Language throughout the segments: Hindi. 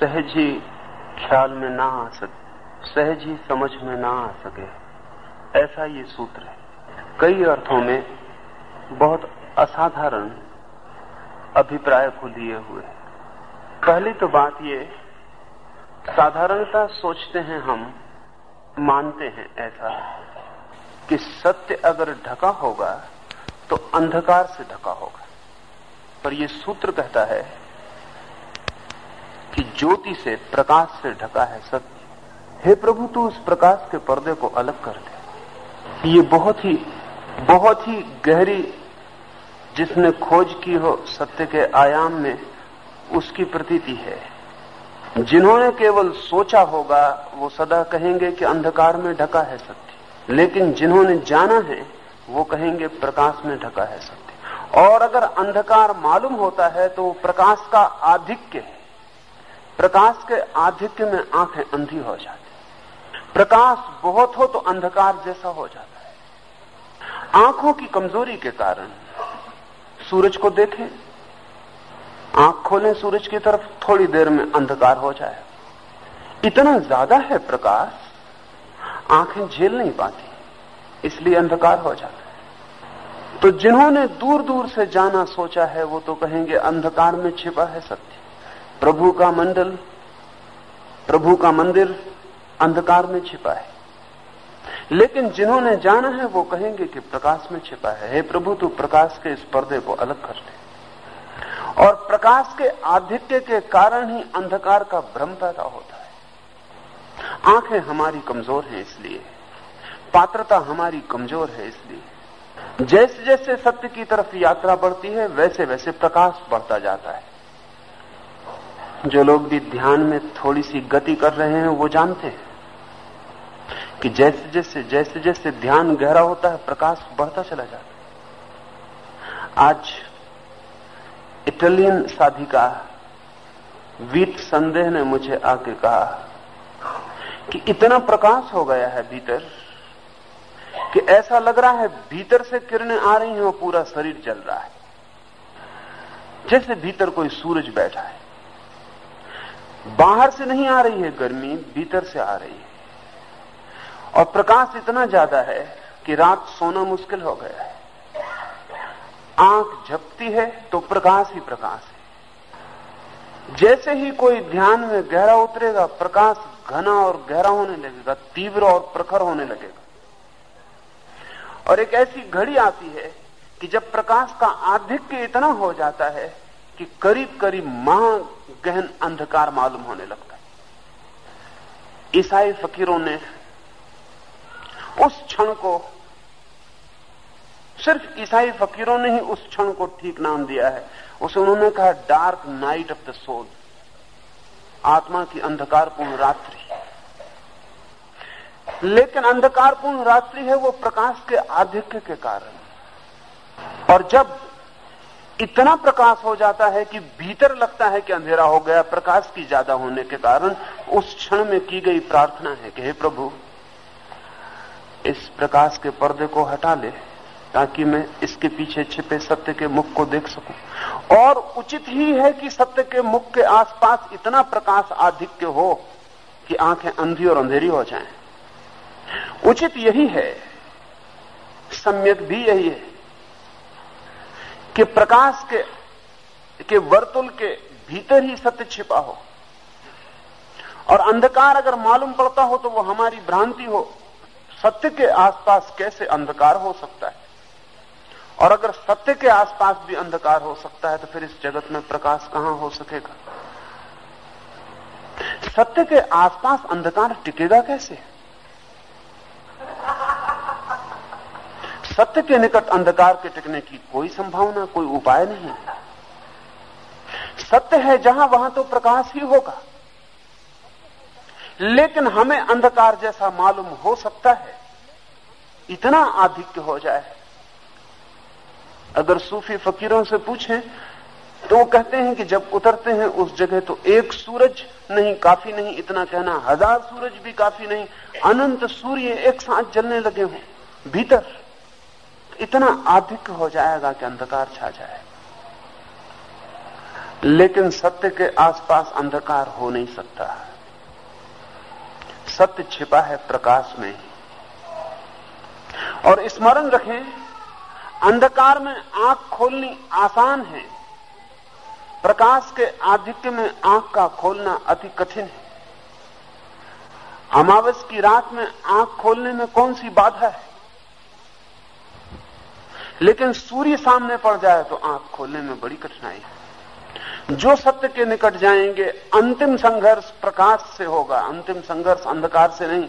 सहज ही ख्याल में ना आ सके, सहज ही समझ में ना आ सके। ऐसा ये सूत्र है। कई अर्थों में बहुत असाधारण अभिप्राय को लिए हुए पहली तो बात ये, साधारणता सोचते हैं हम, मानते हैं ऐसा, कि सत्य अगर ढका होगा तो अंधकार से ढका होगा। पर यह सूत्र कहता है कि ज्योति से प्रकाश से ढका है सत्य हे प्रभु, तू उस प्रकाश के पर्दे को अलग कर दे। ये बहुत ही बहुत ही गहरी जिसने खोज की हो सत्य के आयाम में, उसकी प्रतीति है। जिन्होंने केवल सोचा होगा, वो सदा कहेंगे कि अंधकार में ढका है सत्य। लेकिन जिन्होंने जाना है, वो कहेंगे प्रकाश में ढका है सत्य। और अगर अंधकार मालूम होता है तो प्रकाश का आधिक्य है। प्रकाश के आधिक्य में आँखें अंधी हो जाती प्रकाश बहुत हो तो अंधकार जैसा हो जाता है। आँखों की कमज़ोरी के कारण सूरज को देखें। आँख खोलें सूरज की तरफ़, थोड़ी देर में अंधकार हो जाए। इतना ज़्यादा है प्रकाश, आँखें झेल नहीं पाती, इसलिए अंधकार हो जाता है। तो जिन्होंने दूर दूर से जाना सोचा है, वो तो कहेंगे, अंधकार में छिपा है सत्य। प्रभु का मंडल, प्रभु का मंदिर अंधकार में छिपा है। लेकिन जिन्होंने जाना है, वो कहेंगे कि प्रकाश में छिपा है। हे प्रभु, तू प्रकाश के इस पर्दे को अलग कर ले। और प्रकाश के आधिक्य के कारण ही अंधकार का भ्रम पैदा होता है। आँखें हमारी कमज़ोर हैं इसलिए। पात्रता हमारी कमज़ोर है इसलिए। जैसे जैसे सत्य की तरफ़ यात्रा बढ़ती है वैसे वैसे प्रकाश बढ़ता जाता है। जो लोग भी ध्यान में थोड़ी सी गति कर रहे हैं, वो जानते हैं कि जैसे जैसे जैसे जैसे ध्यान गहरा होता है, प्रकाश बढ़ता चला जाता है। आज इटालियन साधिका वीत संदेह ने मुझे आके कहा कि इतना प्रकाश हो गया है भीतर कि ऐसा लग रहा है भीतर से किरणें आ रही हैं और पूरा शरीर जल रहा है। जैसे भीतर कोई सूरज बैठा है बाहर से नहीं आ रही है गर्मी, भीतर से आ रही है। और प्रकाश इतना ज़्यादा है कि रात सोना मुश्किल हो गया है। आँख झपती है तो प्रकाश ही प्रकाश है। जैसे ही कोई ध्यान में गहरा उतरेगा, प्रकाश घना और गहरा होने लगेगा, तीव्र और प्रखर होने लगेगा। और एक ऐसी घड़ी आती है कि जब प्रकाश का आधिक्य इतना हो जाता है कि करीब करीब महा गहन अंधकार मालूम होने लगता है। ईसाई फकीरों ने उस क्षण को सिर्फ़ ईसाई फकीरों ने ही उस क्षण को ठीक नाम दिया है। उसे उन्होंने कहा dark night of the soul आत्मा की अंधकारपूर्ण रात्रि। लेकिन अंधकारपूर्ण रात्रि है वो प्रकाश के आधिक्य के कारण। और जब इतना प्रकाश हो जाता है कि भीतर लगता है कि अंधेरा हो गया, प्रकाश की ज़्यादा होने के कारण उस क्षण में की गई प्रार्थना है कि हे प्रभु, इस प्रकाश के पर्दे को हटा ले, ताकि मैं इसके पीछे छिपे सत्य के मुख को देख सकूँ। और उचित ही है कि सत्य के मुख के आसपास इतना प्रकाश आधिक्य हो कि आँखें अंधी और अंधेरी हो जाएँ। उचित यही है, सम्यक भी यही है कि प्रकाश के के वर्तुल के भीतर ही सत्य छिपा हो। और अंधकार अगर मालूम पड़ता हो तो वो हमारी भ्रांति हो। सत्य के आसपास कैसे अंधकार हो सकता है? और अगर सत्य के आसपास भी अंधकार हो सकता है तो फिर इस जगत में प्रकाश कहाँ हो सकेगा? सत्य के आसपास अंधकार टिकेगा कैसे? सत्य के निकट अंधकार के टिकने की कोई संभावना, कोई उपाय नहीं सत्य है जहाँ, वहाँ तो प्रकाश ही होगा। लेकिन हमें अंधकार जैसा मालूम हो सकता है। इतना आधिक्य हो जाए। अगर सूफी फकीरों से पूछें तो वो कहते हैं कि जब उतरते हैं उस जगह तो एक सूरज नहीं, काफ़ी नहीं, इतना कहना, हज़ार सूरज भी काफ़ी नहीं, अनंत सूर्य एक साथ जलने लगे हों, भीतर। इतना आधिक्य हो जाएगा कि अंधकार छा जाए। लेकिन सत्य के आसपास अंधकार हो नहीं सकता। सत्य छिपा है प्रकाश में। और स्मरण रखें, अंधकार में आँख खोलनी आसान है। प्रकाश के आधिक्य में आँख का खोलना अति कठिन है। अमावस की रात में आँख खोलने में कौन सी बाधा है? लेकिन सूर्य सामने पड़ जाए तो आँख खोलने में बड़ी कठिनाई है। जो सत्य के निकट जाएँगे, अंतिम संघर्ष प्रकाश से होगा, अंतिम संघर्ष अंधकार से नहीं।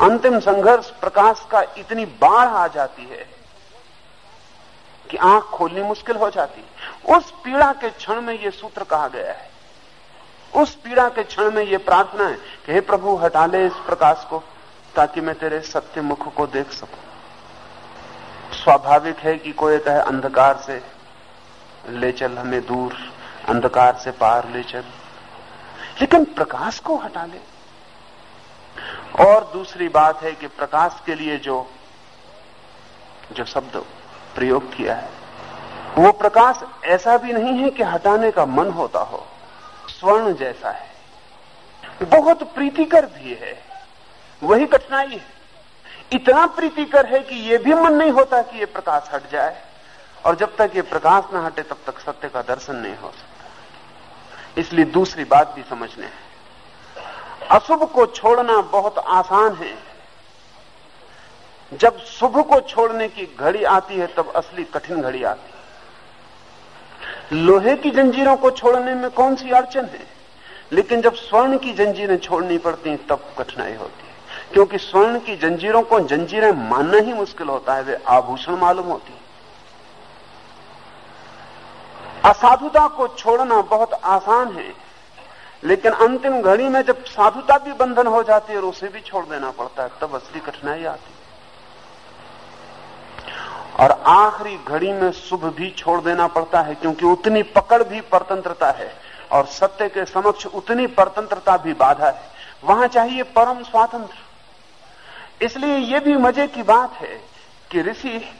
अंतिम संघर्ष प्रकाश का इतनी बाढ़ आ जाती है कि आँख खोलनी मुश्किल हो जाती उस पीड़ा के क्षण में यह सूत्र कहा गया है। उस पीड़ा के क्षण में यह प्रार्थना है कि हे प्रभु, हटा ले इस प्रकाश को, ताकि मैं तेरे सत्य मुख को देख सकूँ। स्वाभाविक है कि कोई कहे, अंधकार से ले चल हमें दूर, अंधकार से पार ले चल। लेकिन प्रकाश को हटा ले। और दूसरी बात है कि प्रकाश के लिए जो जो शब्द प्रयोग किया है, वो प्रकाश ऐसा भी नहीं है कि हटाने का मन होता हो, स्वर्ण जैसा है। बहुत प्रीतिकर भी है। वही कठिनाई है। इतना प्रीतिकर है कि यह भी मन नहीं होता कि यह प्रकाश हट जाए। और जब तक ये प्रकाश ना हटे, तब तक सत्य का दर्शन नहीं हो सकता। इसलिए दूसरी बात भी समझने है। अशुभ को छोड़ना बहुत आसान है। जब शुभ को छोड़ने की घड़ी आती है, तब असली कठिन घड़ी आती है। लोहे की जंजीरों को छोड़ने में कौन सी अड़चन है? लेकिन जब स्वर्ण की जंजीरें छोड़नी पड़ती हैं, तब कठिनाई होती क्योंकि स्वर्ण की जंजीरों को जंजीरें मानना ही मुश्किल होता है, वे आभूषण मालूम होती है। असाधुता को छोड़ना बहुत आसान है, लेकिन अंतिम घड़ी में जब साधुता भी बंधन हो जाती है और उसे भी छोड़ देना पड़ता है, तब असली कठिनाई आती है। और आखिरी घड़ी में शुभ भी छोड़ देना पड़ता है, क्योंकि उतनी पकड़ भी परतंत्रता है, और सत्य के समक्ष उतनी परतंत्रता भी बाधा है। वहाँ चाहिए परम स्वातंत्र। इसलिए यह भी मज़े की बात है कि ऋषि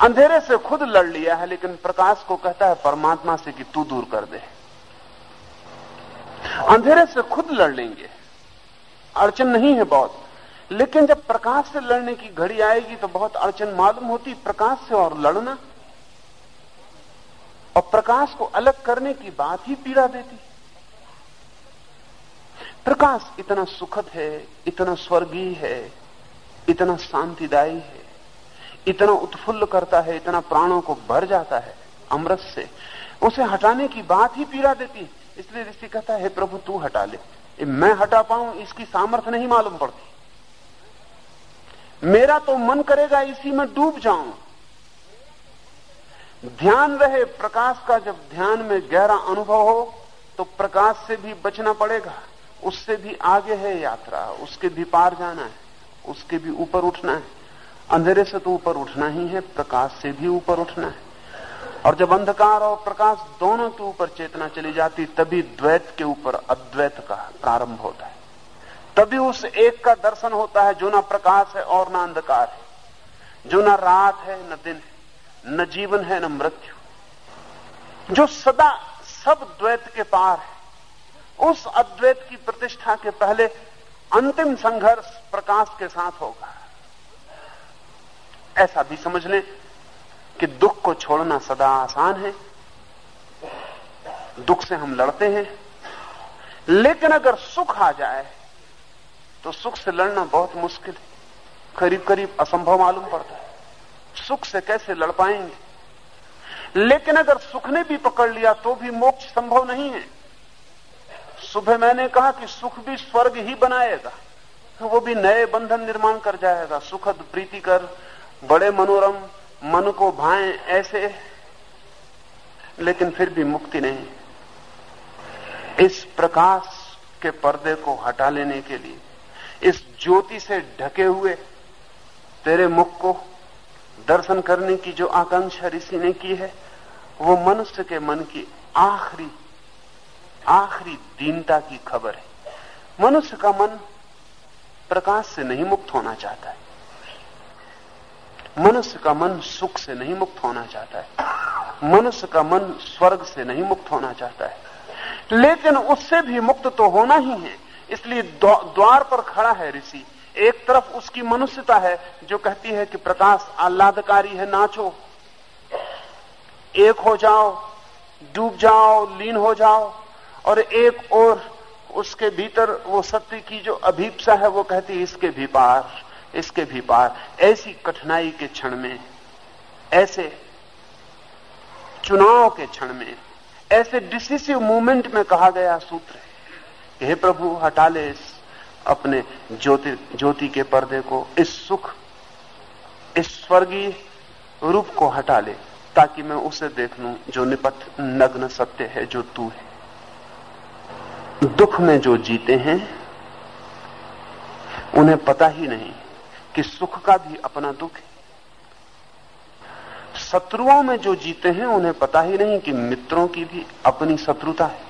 अंधेरे से खुद लड़ लिया है, लेकिन प्रकाश को कहता है, परमात्मा से कि तू दूर कर दे। अंधेरे से खुद लड़ लेंगे। अड़चन नहीं है बहुत। लेकिन जब प्रकाश से लड़ने की घड़ी आएगी तो बहुत अड़चन मालूम होती, प्रकाश से और लड़ना। और प्रकाश को अलग करने की बात ही पीड़ा देती। प्रकाश इतना सुखद है, इतना स्वर्गीय है, इतना शांतिदायी है, इतना उत्फुल्ल करता है, इतना प्राणों को भर जाता है अमृत से। उसे हटाने की बात ही पीड़ा देती है। इसलिए ऋषि कहता है प्रभु, तू हटा ले। मैं हटा पाऊँ, इसकी सामर्थ्य नहीं मालूम पड़ती। मेरा तो मन करेगा, इसी में डूब जाऊँ। ध्यान रहे, प्रकाश का जब ध्यान में गहरा अनुभव हो तो प्रकाश से भी बचना पड़ेगा। उससे भी आगे है यात्रा, उसके भी पार जाना है, उसके भी ऊपर उठना है। अंधेरे से तो ऊपर उठना ही है, प्रकाश से भी ऊपर उठना है। और जब अंधकार और प्रकाश दोनों के ऊपर चेतना चली जाती, तभी द्वैत के ऊपर अद्वैत का प्रारंभ होता है। तभी उस एक का दर्शन होता है, जो ना प्रकाश है और ना अंधकार है। जो ना रात है, न दिन है, न जीवन है, न मृत्यु। जो सदा सब द्वैत के पार है उस अद्वैत की प्रतिष्ठा के पहले अंतिम संघर्ष प्रकाश के साथ होगा। ऐसा भी समझ लें कि दुख को छोड़ना सदा आसान है। दुख से हम लड़ते हैं। लेकिन अगर सुख आ जाए तो सुख से लड़ना बहुत मुश्किल है। करीब करीब असंभव मालूम पड़ता है। सुख से कैसे लड़ पाएँगे? लेकिन अगर सुख ने भी पकड़ लिया तो भी मोक्ष संभव नहीं है। सुबह मैंने कहा कि सुख भी स्वर्ग ही बनाएगा। वो भी नए बंधन निर्माण कर जाएगा। सुखद प्रीति कर, बड़े मनोरम, मन को भाए ऐसे, लेकिन फिर भी मुक्ति नहीं। इस प्रकाश के पर्दे को हटा लेने के लिए, इस ज्योति से ढके हुए तेरे मुख को दर्शन करने की जो आकांक्षा ऋषि ने की है, वो मनुष्य के मन की आखिरी आखिरी दीनता की खबर है। मनुष्य का मन प्रकाश से नहीं मुक्त होना चाहता है। मनुष्य का मन सुख से नहीं मुक्त होना चाहता है। मनुष्य का मन स्वर्ग से नहीं मुक्त होना चाहता है। लेकिन उससे भी मुक्त तो होना ही है। इसलिए द्वार पर खड़ा है ऋषि। एक तरफ़ उसकी मनुष्यता है, जो कहती है कि प्रकाश आह्लादकारी है, नाचो। एक हो जाओ, डूब जाओ, लीन हो जाओ। और एक और उसके भीतर वो सत्य की जो अभीपसा है, वो कहती इसके भी पार, इसके भी पार। ऐसी कठिनाई के क्षण में, ऐसे चुनाव के क्षण में, ऐसे डिसिसिव मूवमेंट में कहा गया सूत्र है हे प्रभु, हटा ले इस अपने ज्योति ज्योति के पर्दे को, इस सुख, इस स्वर्गीय रूप को हटा ले, ताकि मैं उसे देख लू, जो निपट नग्न सत्य है, जो तू है। दुख में जो जीते हैं, उन्हें पता ही नहीं कि सुख का भी अपना दुख है। शत्रुओं में जो जीते हैं, उन्हें पता ही नहीं कि मित्रों की भी अपनी शत्रुता है।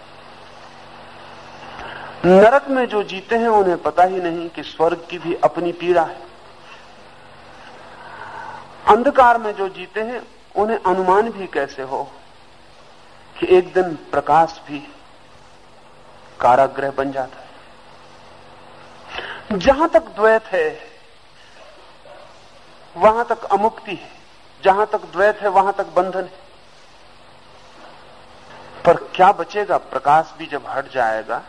नरक में जो जीते हैं, उन्हें पता ही नहीं कि स्वर्ग की भी अपनी पीड़ा है। अंधकार में जो जीते हैं, उन्हें अनुमान भी कैसे हो कि एक दिन प्रकाश भी काराग्रह बन जाता है। जहाँ तक द्वैत है, वहाँ तक अमुक्ति है। जहाँ तक द्वैत है, वहाँ तक बंधन है। पर क्या बचेगा? प्रकाश भी जब हट जाएगा,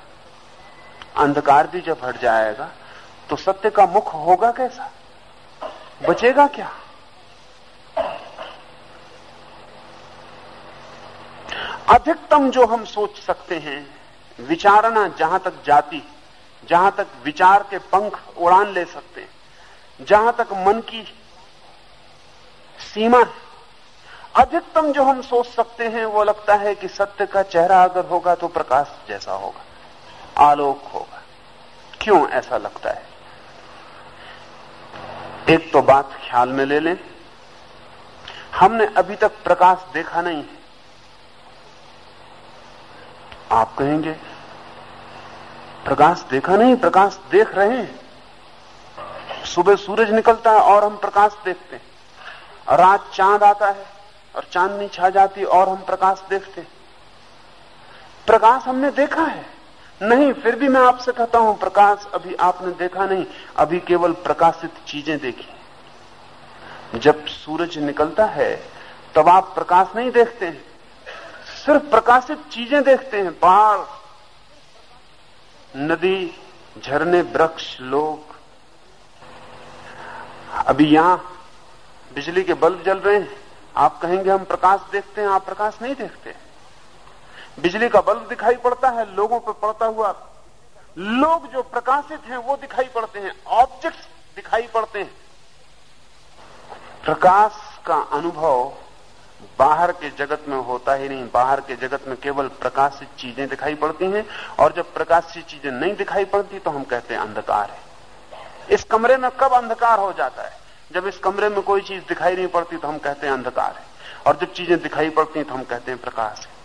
अंधकार भी जब हट जाएगा तो सत्य का मुख होगा कैसा? बचेगा क्या? अधिकतम जो हम सोच सकते हैं विचारना जहाँ तक जाती जहाँ तक विचार के पंख उड़ान ले सकते हैं, जहाँ तक मन की सीमा है। अधिकतम जो हम सोच सकते हैं, वो लगता है कि सत्य का चेहरा अगर होगा तो प्रकाश जैसा होगा, आलोक होगा। क्यों ऐसा लगता है? एक तो बात ख्याल में ले लें, हमने अभी तक प्रकाश देखा नहीं है। आप कहेंगे प्रकाश देखा नहीं, प्रकाश देख रहे हैं। सुबह सूरज निकलता है और हम प्रकाश देखते हैं। रात चाँद आता है और चांदनी छा जाती और हम प्रकाश देखते हैं। प्रकाश हमने देखा है। नहीं, फिर भी मैं आपसे कहता हूँ, प्रकाश अभी आपने देखा नहीं, अभी केवल प्रकाशित चीज़ें देखी जब सूरज निकलता है, तब आप प्रकाश नहीं देखते हैं। सिर्फ़ प्रकाशित चीज़ें देखते हैं पहाड़ नदी, झरने, वृक्ष, लोग। अभी यहाँ बिजली के बल्ब जल रहे हैं। आप कहेंगे हम प्रकाश देखते हैं, आप प्रकाश नहीं देखते। बिजली का बल्ब दिखाई पड़ता है, लोगों पर पड़ता हुआ। लोग जो प्रकाशित हैं, वो दिखाई पड़ते हैं ऑब्जेक्ट्स दिखाई पड़ते हैं। प्रकाश का अनुभव बाहर के जगत में होता ही नहीं, बाहर के जगत में केवल प्रकाशित चीज़ें दिखाई पड़ती हैं, और जब प्रकाशित चीज़ें नहीं दिखाई पड़ती तो हम कहते हैं अंधकार है। इस कमरे में कब अंधकार हो जाता है? जब इस कमरे में कोई चीज़ दिखाई नहीं पड़ती तो हम कहते हैं अंधकार है। और जब चीज़ें दिखाई पड़ती तो हम कहते हैं प्रकाश है।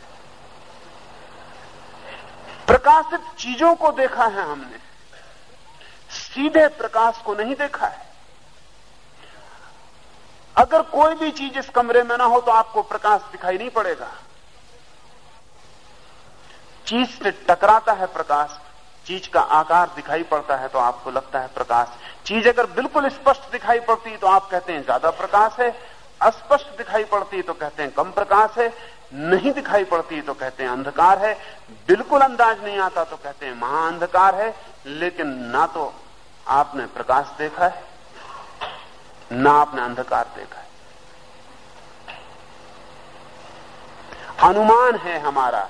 प्रकाशित चीज़ों को देखा है हमने। सीधे प्रकाश को नहीं देखा है। अगर कोई भी चीज़ इस कमरे में ना हो तो आपको प्रकाश दिखाई नहीं पड़ेगा। चीज़ से टकराता है प्रकाश, चीज़ का आकार दिखाई पड़ता है तो आपको लगता है प्रकाश। चीज़ अगर बिल्कुल स्पष्ट दिखाई पड़ती तो आप कहते हैं ज़्यादा प्रकाश है, अस्पष्ट दिखाई पड़ती तो कहते हैं कम प्रकाश है, नहीं दिखाई पड़ती तो कहते हैं अंधकार है, बिल्कुल अंदाज नहीं आता तो कहते हैं महाअंधकार है, लेकिन ना तो आपने प्रकाश देखा है। ना आपने अंधकार देखा है। अनुमान है हमारा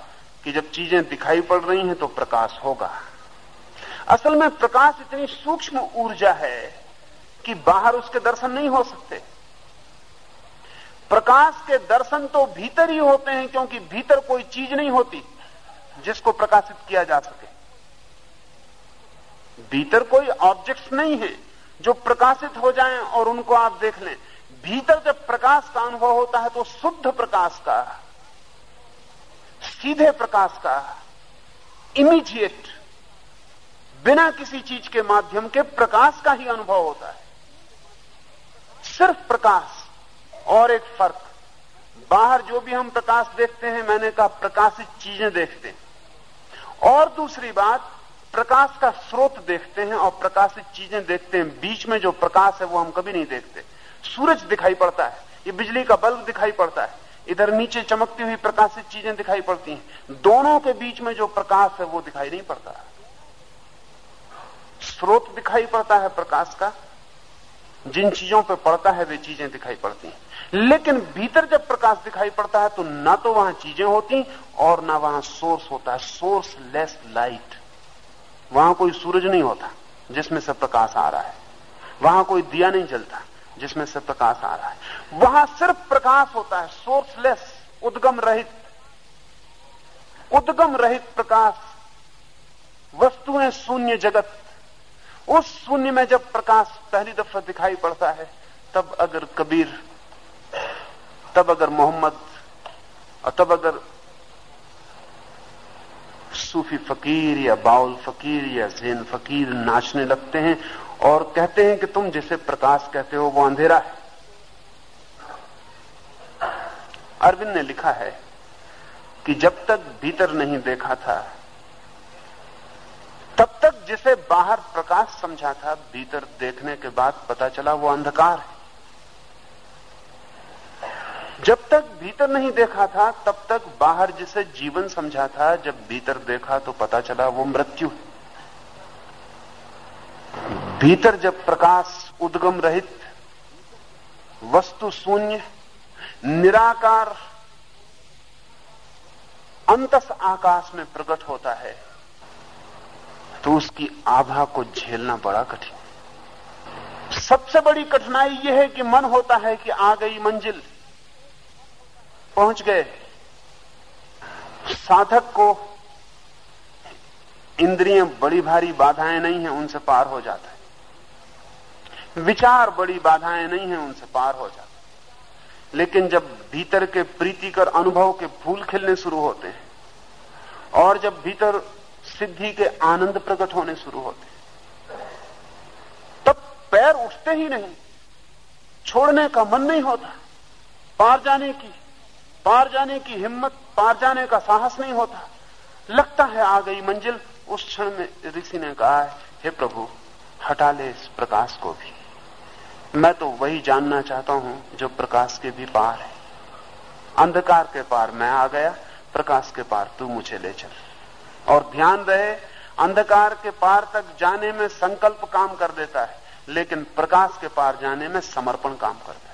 कि जब चीज़ें दिखाई पड़ रही हैं तो प्रकाश होगा। असल में प्रकाश इतनी सूक्ष्म ऊर्जा है कि बाहर उसके दर्शन नहीं हो सकते। प्रकाश के दर्शन तो भीतर ही होते हैं क्योंकि भीतर कोई चीज़ नहीं होती जिसको प्रकाशित किया जा सके। भीतर कोई ऑब्जेक्ट्स नहीं है। जो प्रकाशित हो जाएँ और उनको आप देख लें। भीतर जब प्रकाश का अनुभव होता है तो शुद्ध प्रकाश का, सीधे प्रकाश का इमीडिएट बिना किसी चीज़ के माध्यम के प्रकाश का ही अनुभव होता है। सिर्फ़ प्रकाश और एक फ़र्क। बाहर जो भी हम प्रकाश देखते हैं, मैंने कहा प्रकाशित चीज़ें देखते हैं। और दूसरी बात प्रकाश का स्रोत देखते हैं और प्रकाशित चीज़ें देखते हैं। बीच में जो प्रकाश है वो हम कभी नहीं देखते। सूरज दिखाई पड़ता है। ये बिजली का बल्ब दिखाई पड़ता है। इधर नीचे चमकती हुई प्रकाशित चीज़ें दिखाई पड़ती हैं। दोनों के बीच में जो प्रकाश है वो दिखाई नहीं पड़ता। स्रोत दिखाई पड़ता है प्रकाश का। जिन चीज़ों पर पड़ता है, वे चीज़ें दिखाई पड़ती हैं। लेकिन भीतर जब प्रकाश दिखाई पड़ता है तो ना तो वहाँ चीज़ें होती और ना वहाँ सोर्स होता है। Sourceless light. वहाँ कोई सूरज नहीं होता जिसमें से प्रकाश आ रहा है। वहाँ कोई दिया नहीं जलता जिसमें से प्रकाश आ रहा है। वहाँ सिर्फ़ प्रकाश होता है, सोर्सलेस, उद्गम रहित। उद्गम रहित प्रकाश, वस्तुएँ शून्य जगत। उस शून्य में जब प्रकाश पहली दफ़ा दिखाई पड़ता है, तब अगर कबीर, तब अगर मोहम्मद, और तब अगर सूफी फकीर या बाउल फकीर या जैन फकीर नाचने लगते हैं और कहते हैं कि तुम जिसे प्रकाश कहते हो, वो अंधेरा है। अरविंद ने लिखा है कि जब तक भीतर नहीं देखा था, तब तक जिसे बाहर प्रकाश समझा था, भीतर देखने के बाद पता चला वो अंधकार है। जब तक भीतर नहीं देखा था, तब तक बाहर जिसे जीवन समझा था, जब भीतर देखा तो पता चला वो मृत्यु है। भीतर जब प्रकाश उद्गम रहित, वस्तु शून्य, निराकार, अंतस आकाश में प्रकट होता है तो उसकी आभा को झेलना बड़ा कठिन। सबसे बड़ी कठिनाई यह है कि मन होता है कि आ गई मंजिल। पहुँच गए। साधक को इंद्रियाँ बड़ी भारी बाधाएँ नहीं है, उनसे पार हो जाता है। विचार बड़ी बाधाएँ नहीं है, उनसे पार हो जाता है। लेकिन जब भीतर के प्रीतिकर अनुभव के फूल खिलने शुरू होते हैं, और जब भीतर सिद्धि के आनंद प्रकट होने शुरू होते हैं, तब पैर उठते ही नहीं, छोड़ने का मन नहीं होता, पार जाने की पार जाने की हिम्मत, पार जाने का साहस नहीं होता। लगता है आ गई मंजिल। उस क्षण में ऋषि ने कहा, है हे प्रभु, हटा ले इस प्रकाश को भी। मैं तो वही जानना चाहता हूँ जो प्रकाश के भी पार है। अंधकार के पार मैं आ गया, प्रकाश के पार तू मुझे ले चल। और ध्यान रहे, अंधकार के पार तक जाने में संकल्प काम कर देता है, लेकिन प्रकाश के पार जाने में समर्पण काम करता है।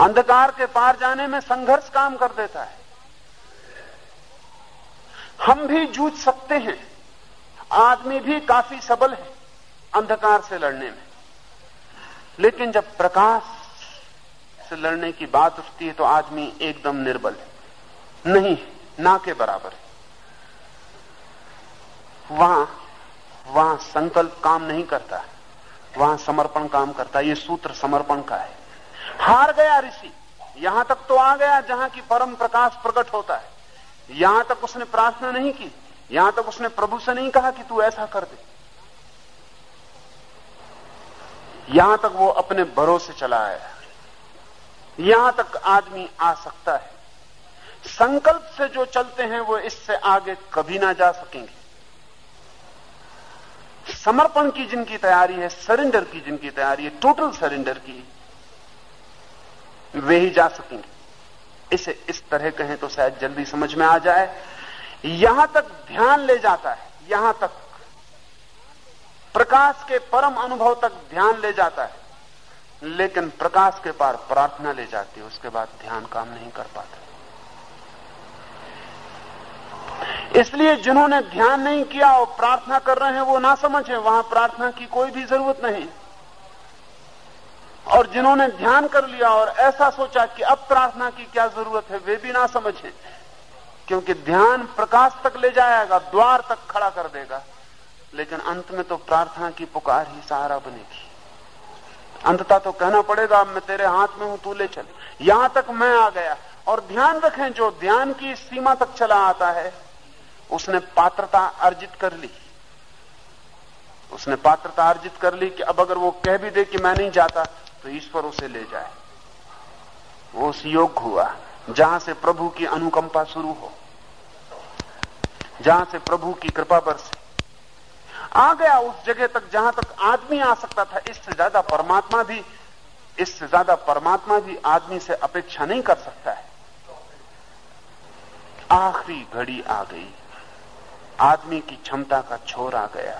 अंधकार के पार जाने में संघर्ष काम कर देता है। हम भी जूझ सकते हैं। आदमी भी काफ़ी सबल है अंधकार से लड़ने में। लेकिन जब प्रकाश से लड़ने की बात उठती है तो आदमी एकदम निर्बल है। नहीं, ना के बराबर है। वहाँ वहाँ संकल्प काम नहीं करता। वहाँ समर्पण काम करता है। ये सूत्र समर्पण का है। हार गया ऋषि। यहाँ तक तो आ गया जहाँ की परम प्रकाश प्रकट होता है। यहाँ तक उसने प्रार्थना नहीं की, यहाँ तक उसने प्रभु से नहीं कहा कि तू ऐसा कर दे। यहाँ तक वो अपने भरोसे चला आया यहाँ तक आदमी आ सकता है। संकल्प से जो चलते हैं, वो इससे आगे कभी ना जा सकेंगे। समर्पण की जिनकी तैयारी है, सरेंडर की जिनकी तैयारी है, टोटल सरेंडर की वे ही जा सकेंगे। इसे इस तरह कहें तो शायद जल्दी समझ में आ जाए। यहाँ तक ध्यान ले जाता है, यहाँ तक। प्रकाश के परम अनुभव तक ध्यान ले जाता है। लेकिन प्रकाश के पार प्रार्थना ले जाती है, उसके बाद ध्यान काम नहीं कर पाता। इसलिए जिन्होंने ध्यान नहीं किया और प्रार्थना कर रहे हैं, वो ना समझे, वहाँ प्रार्थना की कोई भी ज़रूरत नहीं। और जिन्होंने ध्यान कर लिया और ऐसा सोचा कि अब प्रार्थना की क्या ज़रूरत है, वे भी ना समझे। क्योंकि ध्यान प्रकाश तक ले जाएगा, द्वार तक खड़ा कर देगा। लेकिन अंत में तो प्रार्थना की पुकार ही सहारा बनेगी। अंतता तो कहना पड़ेगा मैं तेरे हाथ में हूँ, तू ले चल। यहाँ तक मैं आ गया। और ध्यान रखें, जो ध्यान की सीमा तक चला आता है, उसने पात्रता अर्जित कर ली। उसने पात्रता अर्जित कर ली कि अब अगर वो कह भी दे कि मैं नहीं जाता तो ईश्वर उसे ले जाए। वो उस योग हुआ, जहाँ से प्रभु की अनुकंपा शुरू हो, जहाँ से प्रभु की कृपा बरसे। आ गया उस जगह तक जहाँ तक आदमी आ सकता था, इससे ज़्यादा परमात्मा भी, इससे ज़्यादा परमात्मा भी आदमी से अपेक्षा नहीं कर सकता है। आखिरी घड़ी आ गई। आदमी की क्षमता का छोर आ गया।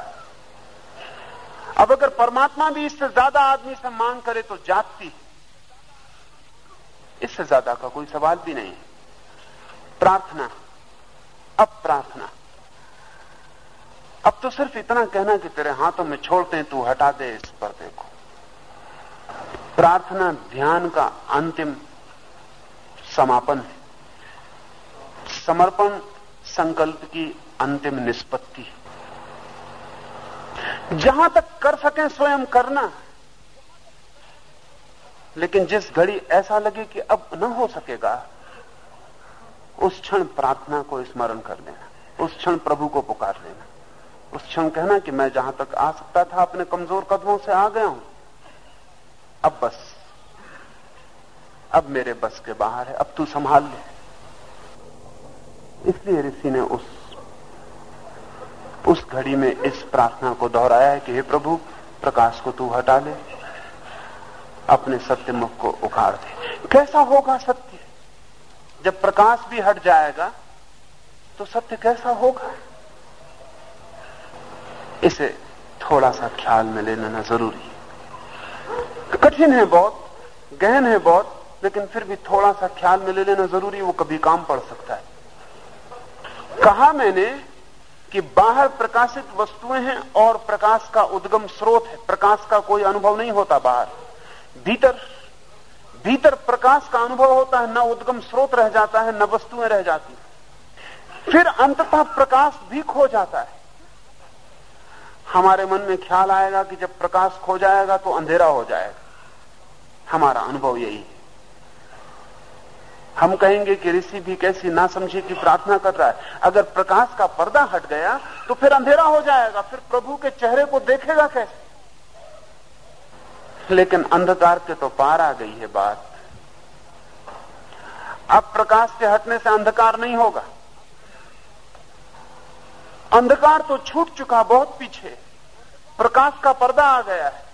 अब अगर परमात्मा भी इससे ज़्यादा आदमी से मांग करे तो जाती इससे ज़्यादा का कोई सवाल भी नहीं प्रार्थना, अब प्रार्थना। अब तो सिर्फ़ इतना कहना कि तेरे हाथों में छोड़ते हैं, तू हटा दे, इस पर्दे को प्रार्थना, ध्यान का अंतिम समापन है। समर्पण संकल्प की अंतिम निष्पत्ति जहाँ तक कर सकें स्वयं करना। लेकिन जिस घड़ी ऐसा लगे कि अब न हो सकेगा, उस क्षण प्रार्थना को स्मरण कर लेना, उस क्षण प्रभु को पुकार लेना। उस क्षण कहना कि मैं जहाँ तक आ सकता था, अपने कमज़ोर कदमों से आ गया हूँ। अब बस, अब मेरे बस के बाहर है, अब तू संभाल ले। इसलिए ऋषि ने उस उस घड़ी में इस प्रार्थना को दोहराया है कि हे प्रभु, प्रकाश को तू हटा ले, अपने सत्य मुख को उखाड़ दे। कैसा होगा सत्य? जब प्रकाश भी हट जाएगा तो सत्य कैसा होगा? इसे थोड़ा सा ख्याल में ले लेना ज़रूरी। है कठिन है बहुत, गहन है बहुत, लेकिन फिर भी थोड़ा सा ख्याल में ले लेना ज़रूरी, वो कभी काम पड़ सकता है। कहा मैंने कि बाहर प्रकाशित वस्तुएँ हैं और प्रकाश का उद्गम स्रोत है। प्रकाश का कोई अनुभव नहीं होता बाहर। भीतर भीतर प्रकाश का अनुभव होता है, न उद्गम स्रोत रह जाता है, न वस्तुएँ रह जाती फिर अंततः प्रकाश भी खो जाता है। हमारे मन में ख्याल आएगा कि जब प्रकाश खो जाएगा तो अंधेरा हो जाएगा। हमारा अनुभव यही है। हम कहेंगे कि ऋषि भी कैसी ना समझे की प्रार्थना कर रहा है। अगर प्रकाश का पर्दा हट गया तो फिर अंधेरा हो जाएगा, फिर प्रभु के चेहरे को देखेगा कैसे? लेकिन अंधकार के तो पार आ गई है बात। अब प्रकाश के हटने से अंधकार नहीं होगा। अंधकार तो छूट चुका बहुत पीछे। प्रकाश का पर्दा आ गया है।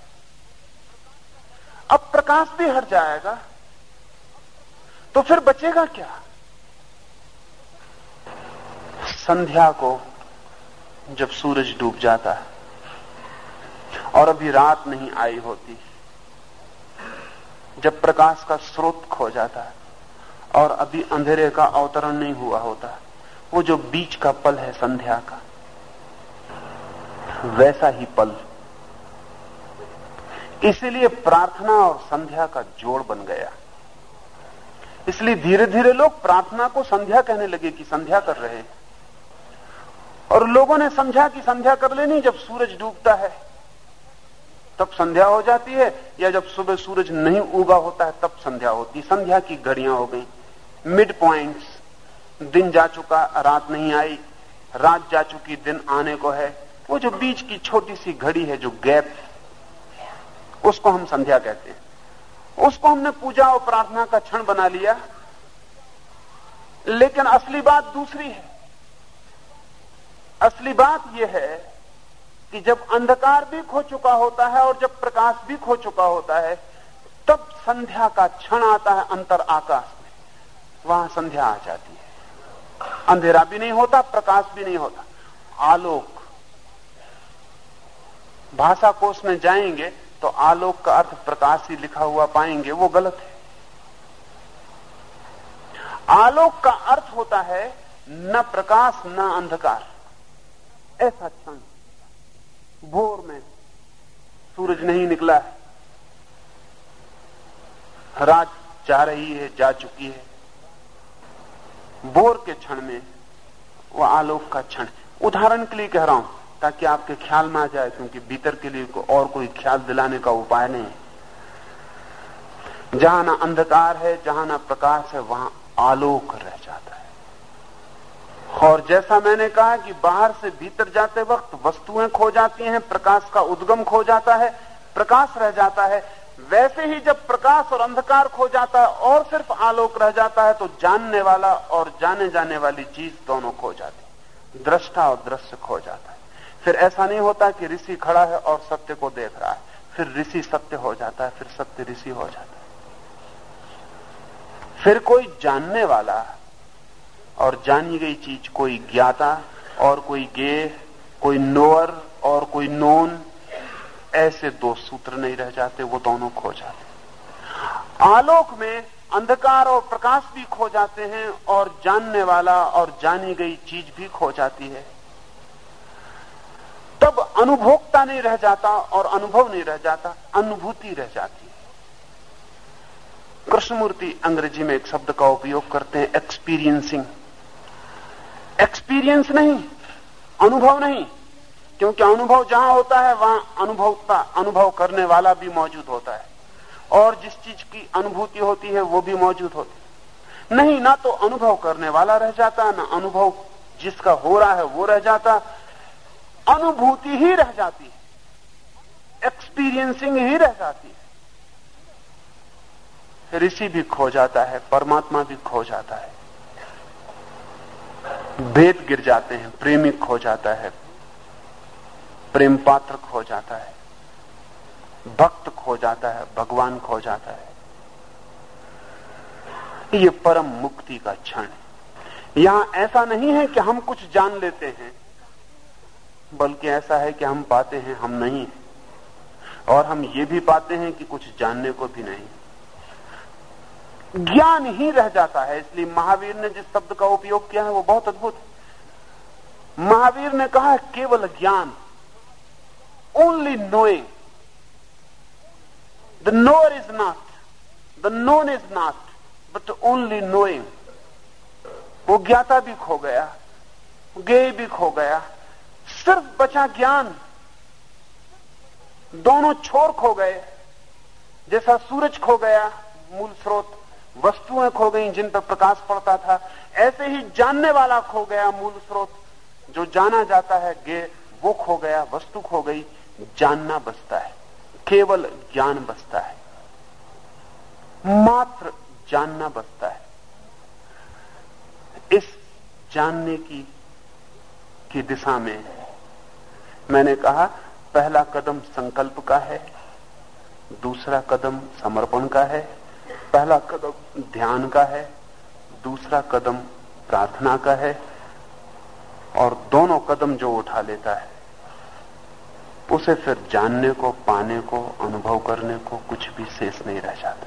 अब प्रकाश भी हट जाएगा। तो फिर बचेगा क्या? संध्या को जब सूरज डूब जाता है और अभी रात नहीं आई होती, जब प्रकाश का स्रोत खो जाता है और अभी अंधेरे का अवतरण नहीं हुआ होता, वो जो बीच का पल है संध्या का, वैसा ही पल। इसलिए प्रार्थना और संध्या का जोड़ बन गया। इसलिए धीरे धीरे लोग प्रार्थना को संध्या कहने लगे कि संध्या कर रहे हैं। और लोगों ने समझा कि संध्या कर लेनी जब सूरज डूबता है। तब संध्या हो जाती है, या जब सुबह सूरज नहीं उगा होता है, तब संध्या होती संध्या की घड़ियाँ हो गई। मिड पॉइंट्स, दिन जा चुका, रात नहीं आई, रात जा चुकी, दिन आने को है। वो जो बीच की छोटी सी घड़ी है, जो गैप, उसको हम संध्या कहते हैं। उसको हमने पूजा और प्रार्थना का क्षण बना लिया। लेकिन असली बात दूसरी है। असली बात यह है कि जब अंधकार भी खो चुका होता है और जब प्रकाश भी खो चुका होता है, तब संध्या का क्षण आता है अंतर आकाश में। वहाँ संध्या आ जाती है। अंधेरा भी नहीं होता, प्रकाश भी नहीं होता। आलोक भाषा कोष में जाएँगे तो आलोक का अर्थ प्रकाश ही लिखा हुआ पाएँगे, वो गलत है। आलोक का अर्थ होता है, न प्रकाश, न अंधकार। ऐसा क्षण, भोर में सूरज नहीं निकला है। रात जा रही है, जा चुकी है। बोर के क्षण में, वो आलोक का क्षण उदाहरण के लिए कह रहा हूँ ताकि आपके ख्याल में आ जाए, क्योंकि भीतर के लिए को और कोई ख्याल दिलाने का उपाय नहीं जहाँ ना अंधकार है, जहाँ ना प्रकाश है, वहाँ आलोक रह जाता है। और जैसा मैंने कहा कि बाहर से भीतर जाते वक्त वस्तुएँ खो जाती हैं, प्रकाश का उद्गम खो जाता है, प्रकाश रह जाता है, वैसे ही जब प्रकाश और अंधकार खो जाता है और सिर्फ़ आलोक रह जाता है तो जानने वाला और जाने जाने वाली चीज़ दोनों खो जाती दृष्टा और दृश्य खो जाता है। फिर ऐसा नहीं होता कि ऋषि खड़ा है और सत्य को देख रहा है। फिर ऋषि सत्य हो जाता है, फिर सत्य ऋषि हो जाता है। फिर कोई जानने वाला और जानी गई चीज़, कोई ज्ञाता और कोई गे कोई नोअर और कोई नोन, ऐसे दो सूत्र नहीं रह जाते, वो दोनों खो जाते आलोक में अंधकार और प्रकाश भी खो जाते हैं और जानने वाला और जानी गई चीज़ भी खो जाती है। तब अनुभोक्ता नहीं रह जाता और अनुभव नहीं रह जाता, अनुभूति रह जाती कृष्णमूर्ति अंग्रेज़ी में एक शब्द का उपयोग करते हैं एक्सपीरियंसिंग एक्सपीरियंस नहीं, अनुभव नहीं, क्योंकि अनुभव जहाँ होता है, वहाँ अनुभवता, अनुभव करने वाला भी मौजूद होता है। और जिस चीज़ की अनुभूति होती है, वो भी मौजूद होती है। नहीं, ना तो अनुभव करने वाला रह जाता, ना अनुभव जिसका हो रहा है, वो रह जाता अनुभूति ही रह जाती है। एक्सपीरियंसिंग ही रह जाती है। ऋषि भी खो जाता है, परमात्मा भी खो जाता है। भेद गिर जाते हैं, प्रेमी खो जाता है। प्रेम पात्र खो जाता है। भक्त खो जाता है, भगवान खो जाता है। ये परम मुक्ति का क्षण है। यहाँ ऐसा नहीं है कि हम कुछ जान लेते हैं। बल्कि ऐसा है कि हम पाते हैं हम नहीं है। और हम ये भी पाते हैं कि कुछ जानने को भी नहीं। ज्ञान ही रह जाता है, इसलिए महावीर ने जिस शब्द का उपयोग किया है वो बहुत अद्भुत है। महावीर ने कहा, केवल ज्ञान। Only knowing the knower is not the known is not but only knowing वो ज्ञाता भी खो गया। गे भी खो गया। सिर्फ़ बचा ज्ञान। दोनों छोर खो गए। जैसा सूरज खो गया, मूल स्रोत वस्तुएँ खो गई जिन पर प्रकाश पड़ता था, ऐसे ही जानने वाला खो गया मूल स्रोत। जो जाना जाता है गे, वो खो गया, वस्तु खो गई, जानना बचता है। केवल ज्ञान बचता है। मात्र जानना बचता है। इस जानने की की दिशा में मैंने कहा, पहला कदम संकल्प का है, दूसरा कदम समर्पण का है, पहला कदम ध्यान का है, दूसरा कदम प्रार्थना का है, और दोनों कदम जो उठा लेता है, उसे फिर जानने को, पाने को, अनुभव करने को कुछ भी शेष नहीं रह जाता।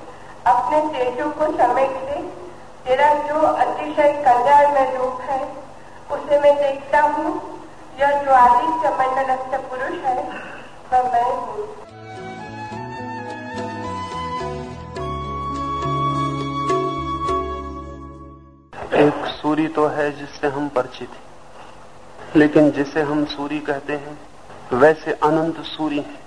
अपने तेजों को समेट ले तेरा जो अतिशय कल्याण में रूप है, उसे मैं देखता हूँ। यह जो आदित्य मंडलस्थ पुरुष है, वह मैं हूँ। एक सूरी तो है जिससे हम परिचित हैं। लेकिन जिसे हम सूर्य कहते हैं, वैसे अनंत सूर्य है।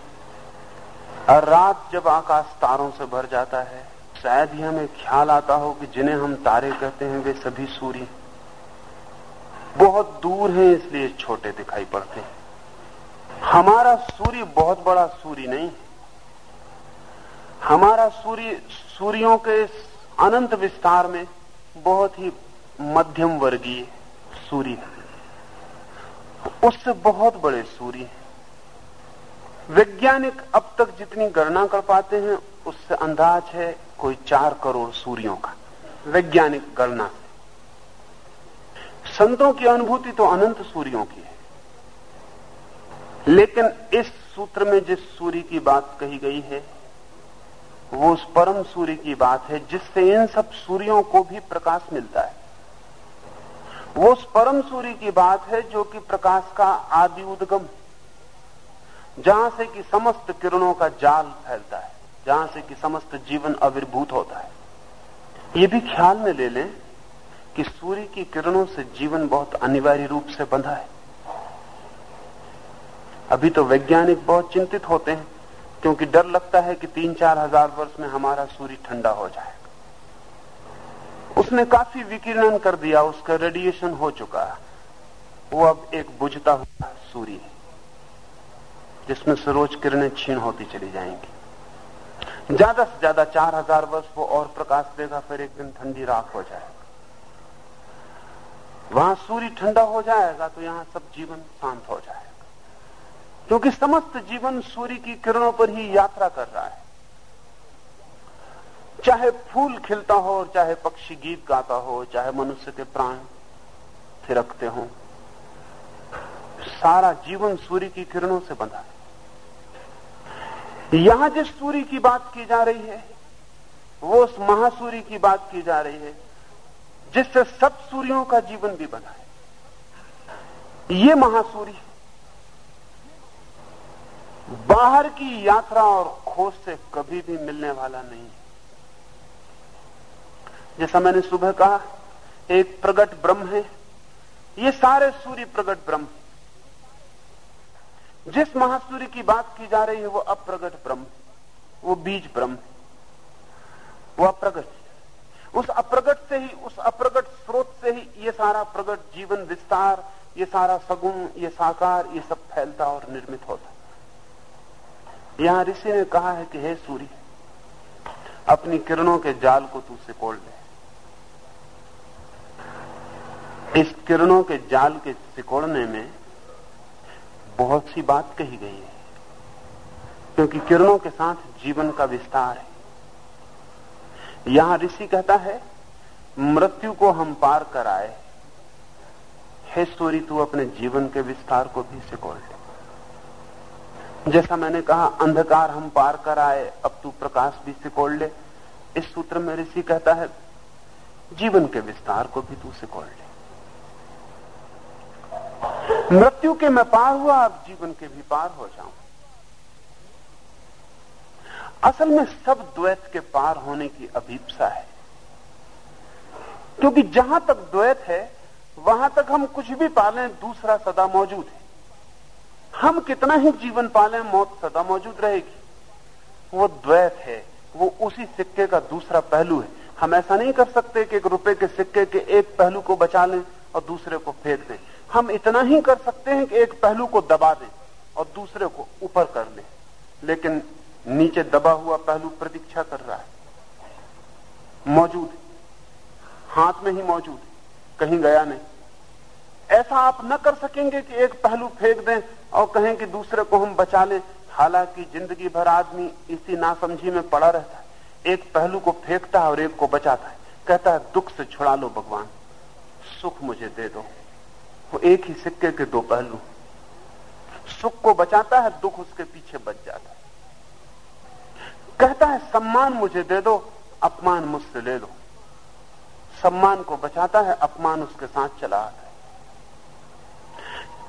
और रात जब आकाश तारों से भर जाता है शायद ही हमें ख्याल आता हो कि जिन्हें हम तारे कहते हैं, वे सभी सूर्य बहुत दूर हैं, इसलिए छोटे दिखाई पड़ते हैं। हमारा सूर्य बहुत बड़ा सूर्य नहीं है। हमारा सूर्य सूर्यों के इस अनंत विस्तार में बहुत ही मध्यम वर्गीय सूर्य उससे बहुत बड़े सूर्य हैं। वैज्ञानिक अब तक जितनी गणना कर पाते हैं, उससे अंदाज है कोई चार करोड़ सूर्यों का। वैज्ञानिक गणना। से संतों की अनुभूति तो अनंत सूर्यों की है। लेकिन इस सूत्र में जिस सूर्य की बात कही गई है, वो उस परम सूर्य की बात है, जिससे इन सब सूर्यों को भी प्रकाश मिलता है। वो उस परम सूर्य की बात है जो कि प्रकाश का आदि उद्गम, जहाँ से कि समस्त किरणों का जाल फैलता है। जहाँ से कि समस्त जीवन आविर्भूत होता है। ये भी ख्याल में ले लें कि सूर्य की किरणों से जीवन बहुत अनिवार्य रूप से बंधा है। अभी तो वैज्ञानिक बहुत चिंतित होते हैं, क्योंकि डर लगता है कि तीन चार हज़ार वर्ष में हमारा सूर्य ठंडा हो जाएगा उसने काफ़ी विकिरण कर दिया, उसका रेडिएशन हो चुका। वो अब एक बुझता हुआ सूर्य है, जिसमें सरोज किरणें छीन होती चली जाएँगी। ज़्यादा से ज़्यादा चार हज़ार वर्ष वो और प्रकाश देगा, फिर एक दिन ठंडी राख हो जाएगा। वहाँ सूर्य ठंडा हो जाएगा तो यहाँ सब जीवन शांत हो जाएगा। क्योंकि समस्त जीवन सूर्य की किरणों पर ही यात्रा कर रहा है। चाहे फूल खिलता हो और चाहे पक्षी गीत गाता हो, चाहे मनुष्य के प्राण थिरकते हो, सारा जीवन सूर्य की किरणों से बंधा है। यहाँ जिस सूर्य की बात की जा रही है, वो उस महासूर्य की बात की जा रही है, जिससे सब सूर्यों का जीवन भी बना है। ये महासूर्य बाहर की यात्रा और खोज से कभी भी मिलने वाला नहीं है। जैसा मैंने सुबह कहा, एक प्रगट ब्रह्म है। ये सारे सूर्य प्रगट ब्रह्म जिस महासूर्य की बात की जा रही है, वो अप्रगट ब्रह्म वो बीज ब्रह्म वो अप्रगट उस अप्रगट से ही, उस अप्रगट स्रोत से ही ये सारा प्रगट जीवन विस्तार, ये सारा सगुण, ये साकार, ये सब फैलता और निर्मित होता यहाँ ऋषि ने कहा है कि, हे सूर्य अपनी किरणों के जाल को तू सिकोड़ ले। इस किरणों के जाल के सिकोड़ने में बहुत सी बात कही गई है, क्योंकि किरणों के साथ जीवन का विस्तार है। यहाँ ऋषि कहता है, मृत्यु को हम पार कर आए हे सूर्य तू अपने जीवन के विस्तार को भी सिकोड़ ले जैसा मैंने कहा, अंधकार हम पार कर आए अब तू प्रकाश भी सिकोड़ ले। इस सूत्र में ऋषि कहता है, जीवन के विस्तार को भी तू सिकोड़ ले। मृत्यु के मैं पार हुआ, अब जीवन के भी पार हो जाऊँ। असल में सब द्वैत के पार होने की अभीपसा है। क्योंकि जहाँ तक द्वैत है, वहाँ तक हम कुछ भी पालें, दूसरा सदा मौजूद है। हम कितना ही जीवन पालें, मौत सदा मौजूद रहेगी। वो द्वैत है, वो उसी सिक्के का दूसरा पहलू है। हम ऐसा नहीं कर सकते कि एक रुपए के सिक्के के एक पहलू को बचा लें और दूसरे को फेंक दें। हम इतना ही कर सकते हैं कि एक पहलू को दबा दें और दूसरे को ऊपर कर लें। लेकिन नीचे दबा हुआ पहलू प्रतीक्षा कर रहा है। मौजूद हाथ में ही मौजूद कहीं गया नहीं। ऐसा आप न कर सकेंगे कि एक पहलू फेंक दें और कहें कि दूसरे को हम बचा लें। हालाँकि ज़िंदगी भर आदमी इसी नासमझी में पड़ा रहता है। एक पहलू को फेंकता है और एक को बचाता है। कहता है, दुख से छुड़ा लो भगवान। सुख मुझे दे दो। वो एक ही सिक्के के दो पहलू। सुख को बचाता है, दुख उसके पीछे बच जाता है। कहता है, सम्मान मुझे दे दो, अपमान मुझसे ले लो। सम्मान को बचाता है, अपमान उसके साथ चला आता है।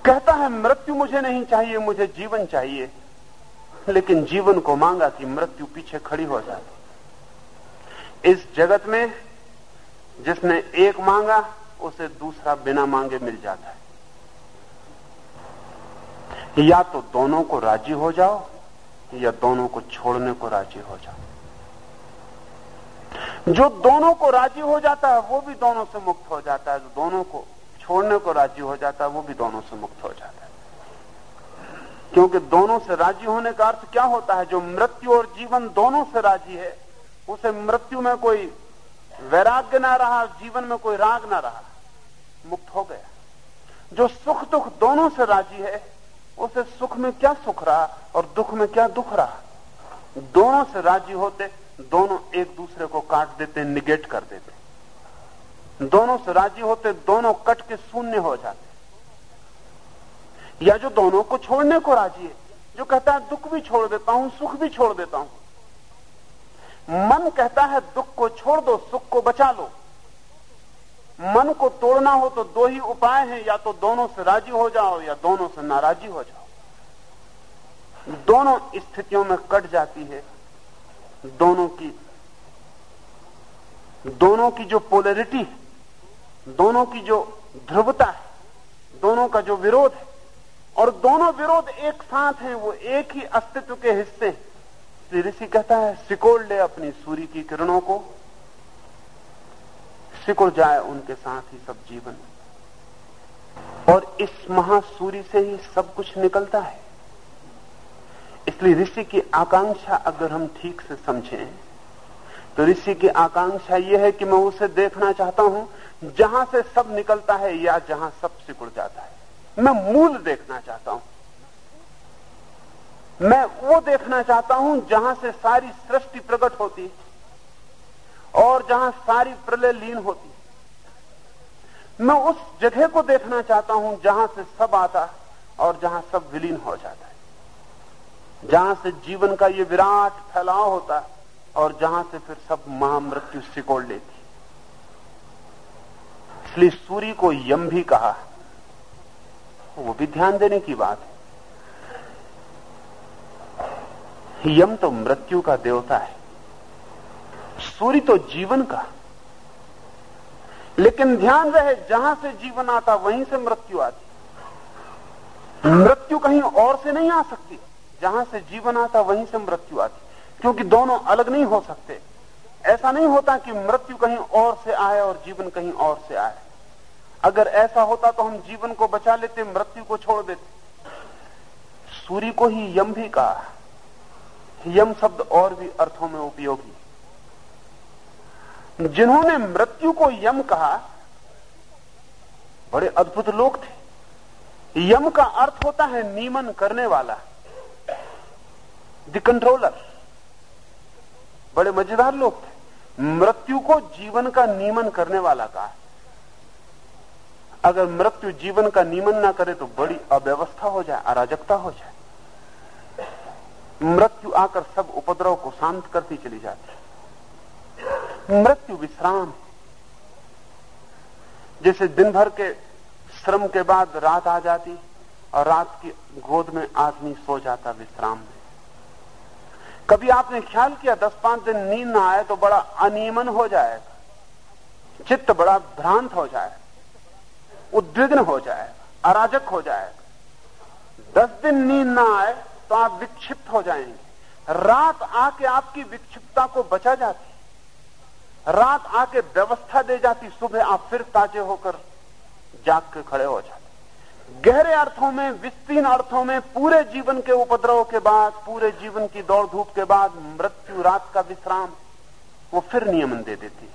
कहता है, मृत्यु मुझे नहीं चाहिए, मुझे जीवन चाहिए। लेकिन जीवन को मांगा कि मृत्यु पीछे खड़ी हो जाती इस जगत में जिसने एक मांगा उसे दूसरा बिना मांगे मिल जाता है। या तो दोनों को राज़ी हो जाओ, या दोनों को छोड़ने को राज़ी हो जाओ। जो दोनों को राज़ी हो जाता है, वो भी दोनों से मुक्त हो जाता है। जो दोनों को छोड़ने को राज़ी हो जाता है, वो भी दोनों से मुक्त हो जाता है। क्योंकि दोनों से राज़ी होने का अर्थ क्या होता है? जो मृत्यु और जीवन दोनों से राज़ी है, उसे मृत्यु में कोई वैराग्य ना रहा जीवन में कोई राग ना रहा। मुक्त हो गया। जो सुख दुख दोनों से राज़ी है, उसे सुख में क्या सुख रहा और दुख में क्या दुख रहा? दोनों से राज़ी होते, दोनों एक दूसरे को काट देते, निगेट कर देते। दोनों से राज़ी होते, दोनों कट के शून्य हो जाते। या जो दोनों को छोड़ने को राज़ी है, जो कहता है, दुख भी छोड़ देता हूँ, सुख भी छोड़ देता हूँ। मन कहता है, दुख को छोड़ दो, सुख को बचा लो। मन को तोड़ना हो तो दो ही उपाय हैं, या तो दोनों से राज़ी हो जाओ, या दोनों से नाराजी हो जाओ। दोनों स्थितियों में कट जाती है। दोनों की दोनों की जो पोलरिटी है, दोनों की जो ध्रुवता है, दोनों का जो विरोध है, और दोनों विरोध एक साथ हैं, वो एक ही अस्तित्व के हिस्से हैं। ऋषि कहता है, सिकोड़ ले अपनी सूर्य की किरणों को सिकुड़ जाए उनके साथ ही सब जीवन। और इस महासूर्य से ही सब कुछ निकलता है। इसलिए ऋषि की आकांक्षा अगर हम ठीक से समझें तो ऋषि की आकांक्षा यह है कि मैं उसे देखना चाहता हूँ, जहाँ से सब निकलता है या जहाँ सब सिकुड़ जाता है। मैं मूल देखना चाहता हूँ। मैं वो देखना चाहता हूँ जहाँ से सारी सृष्टि प्रकट होती है। और जहाँ सारी प्रलय लीन होती मैं उस जगह को देखना चाहता हूँ जहाँ से सब आता और जहाँ सब विलीन हो जाता है। जहाँ से जीवन का ये विराट फैलाव होता है और जहाँ से फिर सब महामृत्यु सिकोड़ लेती इसलिए सूर्य को यम भी कहा वो भी ध्यान देने की बात है। यम तो मृत्यु का देवता है। सूर्य तो जीवन का लेकिन ध्यान रहे, जहाँ से जीवन आता, वहीं से मृत्यु आती। मृत्यु कहीं और से नहीं आ सकती। जहाँ से जीवन आता, वहीं से मृत्यु आती। क्योंकि दोनों अलग नहीं हो सकते। ऐसा नहीं होता कि मृत्यु कहीं और से आए और जीवन कहीं और से आए। अगर ऐसा होता तो हम जीवन को बचा लेते, मृत्यु को छोड़ देते। सूर्य को ही यम भी कहा। यम शब्द और भी अर्थों में उपयोगी। जिन्होंने मृत्यु को यम कहा, बड़े अद्भुत लोग थे। यम का अर्थ होता है नियमन करने वाला द कंट्रोलर बड़े मज़ेदार लोग थे। मृत्यु को जीवन का नियमन करने वाला कहा। अगर मृत्यु जीवन का नियमन ना करे तो बड़ी अव्यवस्था हो जाए, अराजकता हो जाए। मृत्यु आकर सब उपद्रव को शांत करती चली जाती। है मृत्यु विश्राम। जैसे दिन भर के श्रम के बाद रात आ जाती और रात की गोद में आदमी सो जाता विश्राम में। कभी आपने ख्याल किया, दस पाँच दिन नींद ना आए तो बड़ा अनियमन हो जाएगा। चित्त बड़ा भ्रांत हो जाएगा। उद्विग्न हो जाएगा। अराजक हो जाएगा। दस दिन नींद ना आए तो आप विक्षिप्त हो जाएँगे। रात आके आपकी विक्षिप्तता को बचा जाती रात आके व्यवस्था दे जाती, सुबह आप फिर ताजे होकर जाग के खड़े हो जाते। गहरे अर्थों में, विस्तीर्ण अर्थों में, पूरे जीवन के उपद्रव के बाद, पूरे जीवन की दौड़ धूप के बाद, मृत्यु, रात का विश्राम, वो फिर नियमन दे देती।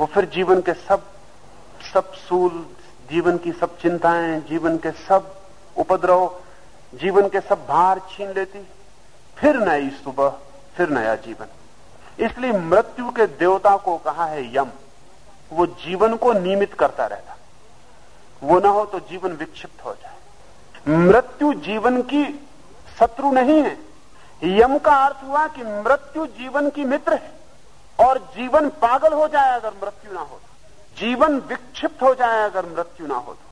वो फिर जीवन के सब सब सूल, जीवन की सब चिंताएँ, जीवन के सब उपद्रव, जीवन के सब भार छीन लेती। फिर नई सुबह, फिर नया जीवन। इसलिए मृत्यु के देवता को कहा है यम। वो जीवन को नियमित करता रहता। वो ना हो तो जीवन विक्षिप्त हो जाए। मृत्यु जीवन की शत्रु नहीं है। यम का अर्थ हुआ कि मृत्यु जीवन की मित्र है। और जीवन पागल हो जाए अगर मृत्यु ना हो जीवन विक्षिप्त हो जाए अगर मृत्यु ना हो तो।